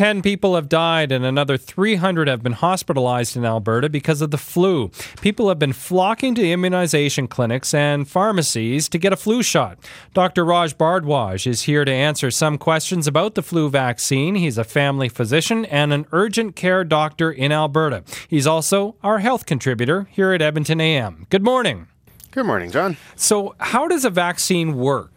10 people have died and another 300 have been hospitalized in Alberta because of the flu. People have been flocking to immunization clinics and pharmacies to get a flu shot. Dr. Raj Bhardwaj is here to answer some questions about the flu vaccine. He's a family physician and an urgent care doctor in Alberta. He's also our health contributor here at Edmonton AM. Good morning. Good morning, John. So, how does a vaccine work?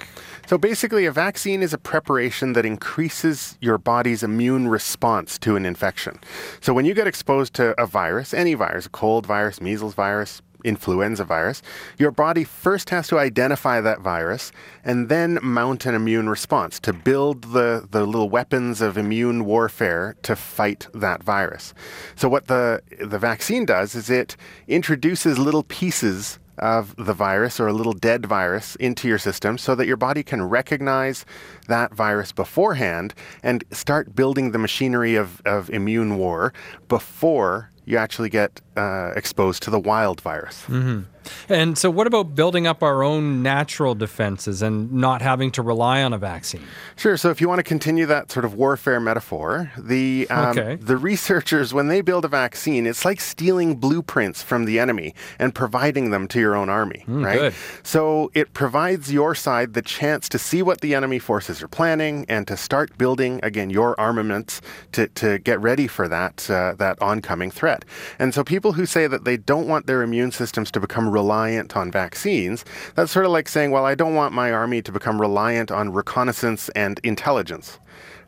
So basically, a vaccine is a preparation that increases your body's immune response to an infection. So when you get exposed to a virus, any virus, a cold virus, measles virus, influenza virus, your body first has to identify that virus and then mount an immune response to build the, the little weapons of immune warfare to fight that virus. So what the the vaccine does is it introduces little pieces of the virus or a little dead virus into your system so that your body can recognize that virus beforehand and start building the machinery of, of immune war before you actually get uh, exposed to the wild virus. Mm-hmm. And so, what about building up our own natural defenses and not having to rely on a vaccine? Sure. So, if you want to continue that sort of warfare metaphor, the um, okay. the researchers, when they build a vaccine, it's like stealing blueprints from the enemy and providing them to your own army, mm, right? Good. So, it provides your side the chance to see what the enemy forces are planning and to start building again your armaments to, to get ready for that uh, that oncoming threat. And so, people who say that they don't want their immune systems to become reliant on vaccines, that's sort of like saying, well, I don't want my army to become reliant on reconnaissance and intelligence.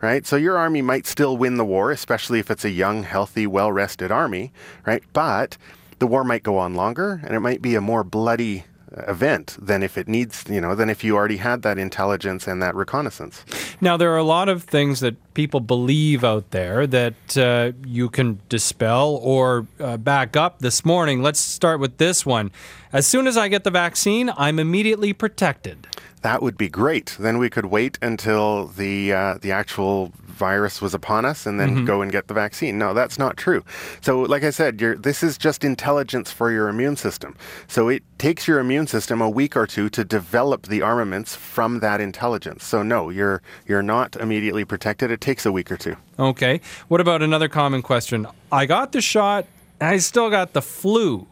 Right? So your army might still win the war, especially if it's a young, healthy, well rested army, right? But the war might go on longer and it might be a more bloody event than if it needs, you know, than if you already had that intelligence and that reconnaissance. Now, there are a lot of things that people believe out there that uh, you can dispel or uh, back up this morning. Let's start with this one. As soon as I get the vaccine, I'm immediately protected. That would be great. Then we could wait until the uh, the actual virus was upon us and then mm-hmm. go and get the vaccine. No, that's not true. So, like I said, this is just intelligence for your immune system. So it takes your immune system a week or two to develop the armaments from that intelligence. So no, you're you're not immediately protected. It takes a week or two. Okay. What about another common question? I got the shot. I still got the flu.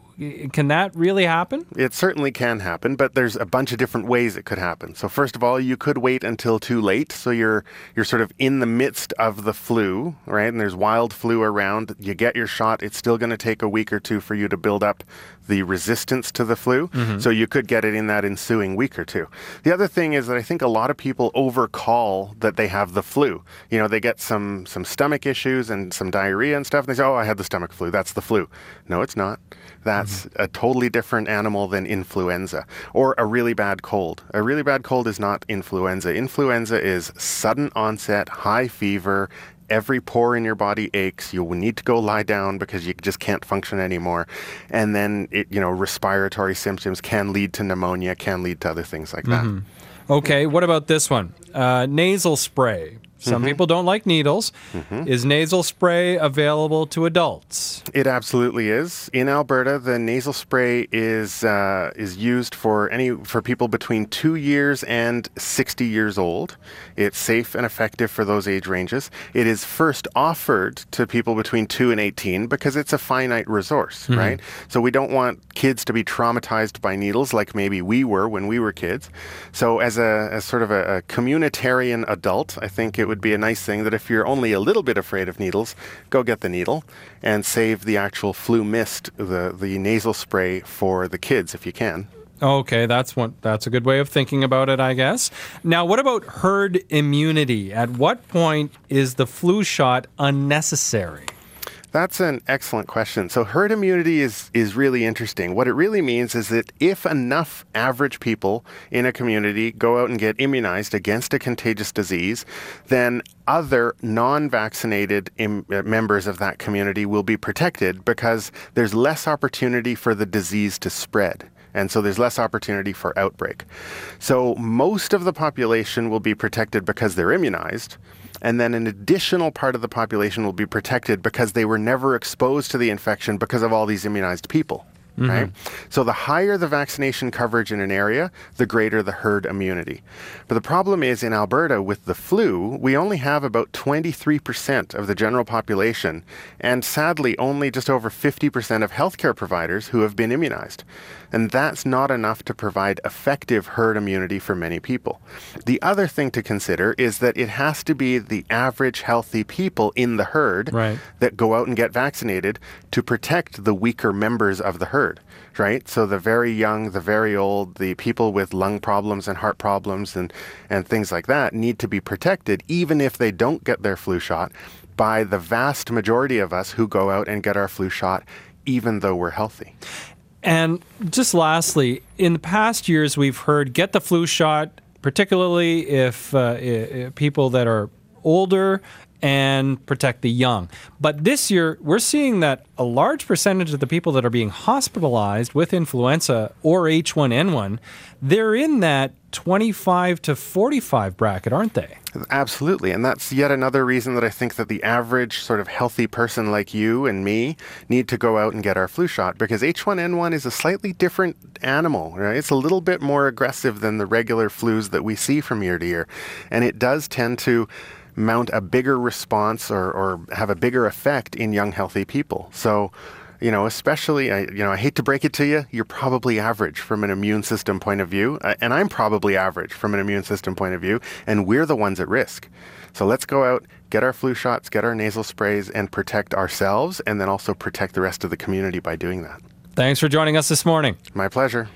Can that really happen? It certainly can happen, but there's a bunch of different ways it could happen. So first of all, you could wait until too late. So you're you're sort of in the midst of the flu, right? And there's wild flu around. You get your shot. It's still going to take a week or two for you to build up the resistance to the flu. Mm-hmm. So you could get it in that ensuing week or two. The other thing is that I think a lot of people overcall that they have the flu. You know, they get some some stomach issues and some diarrhea and stuff. And they say, "Oh, I had the stomach flu. That's the flu." No, it's not. That's a totally different animal than influenza or a really bad cold. A really bad cold is not influenza. Influenza is sudden onset, high fever, every pore in your body aches you need to go lie down because you just can't function anymore and then it, you know respiratory symptoms can lead to pneumonia can lead to other things like that mm-hmm. okay what about this one uh, nasal spray some mm-hmm. people don't like needles. Mm-hmm. Is nasal spray available to adults? It absolutely is. In Alberta, the nasal spray is uh, is used for any for people between two years and sixty years old. It's safe and effective for those age ranges. It is first offered to people between two and eighteen because it's a finite resource, mm-hmm. right? So we don't want kids to be traumatized by needles like maybe we were when we were kids. So as a as sort of a, a communitarian adult, I think it would would be a nice thing that if you're only a little bit afraid of needles, go get the needle and save the actual FluMist, the, the nasal spray for the kids if you can. Okay, that's one that's a good way of thinking about it, I guess. Now, what about herd immunity? At what point is the flu shot unnecessary? That's an excellent question. So herd immunity is is really interesting. What it really means is that if enough average people in a community go out and get immunized against a contagious disease, then other non-vaccinated Im- uh, members of that community will be protected because there's less opportunity for the disease to spread and so there's less opportunity for outbreak. So most of the population will be protected because they're immunized, and then an additional part of the population will be protected because they were never exposed to the infection because of all these immunized people. Mm-hmm. right? So the higher the vaccination coverage in an area, the greater the herd immunity. But the problem is in Alberta with the flu, we only have about 23% of the general population, and sadly, only just over 50% of healthcare providers who have been immunized. And that's not enough to provide effective herd immunity for many people. The other thing to consider is that it has to be the average healthy people in the herd Right. that go out and get vaccinated to protect the weaker members of the herd, right? So the very young, the very old, the people with lung problems and heart problems and, and things like that need to be protected, even if they don't get their flu shot, by the vast majority of us who go out and get our flu shot, even though we're healthy. And just lastly, in the past years, we've heard get the flu shot, particularly if uh, i- i- people that are older and protect the young. But this year, we're seeing that a large percentage of the people that are being hospitalized with influenza or H1N1, they're in that 25 to 45 bracket, aren't they? Absolutely. And that's yet another reason that I think that the average sort of healthy person like you and me need to go out and get our flu shot because H1N1 is a slightly different animal, right? It's a little bit more aggressive than the regular flus that we see from year to year. And it does tend to mount a bigger response or, or have a bigger effect in young, healthy people. So, you know, especially, I, you know, I hate to break it to you, you're probably average from an immune system point of view, uh, and I'm probably average from an immune system point of view, and we're the ones at risk. So let's go out, get our flu shots, get our nasal sprays, and protect ourselves, and then also protect the rest of the community by doing that. Thanks for joining us this morning. My pleasure.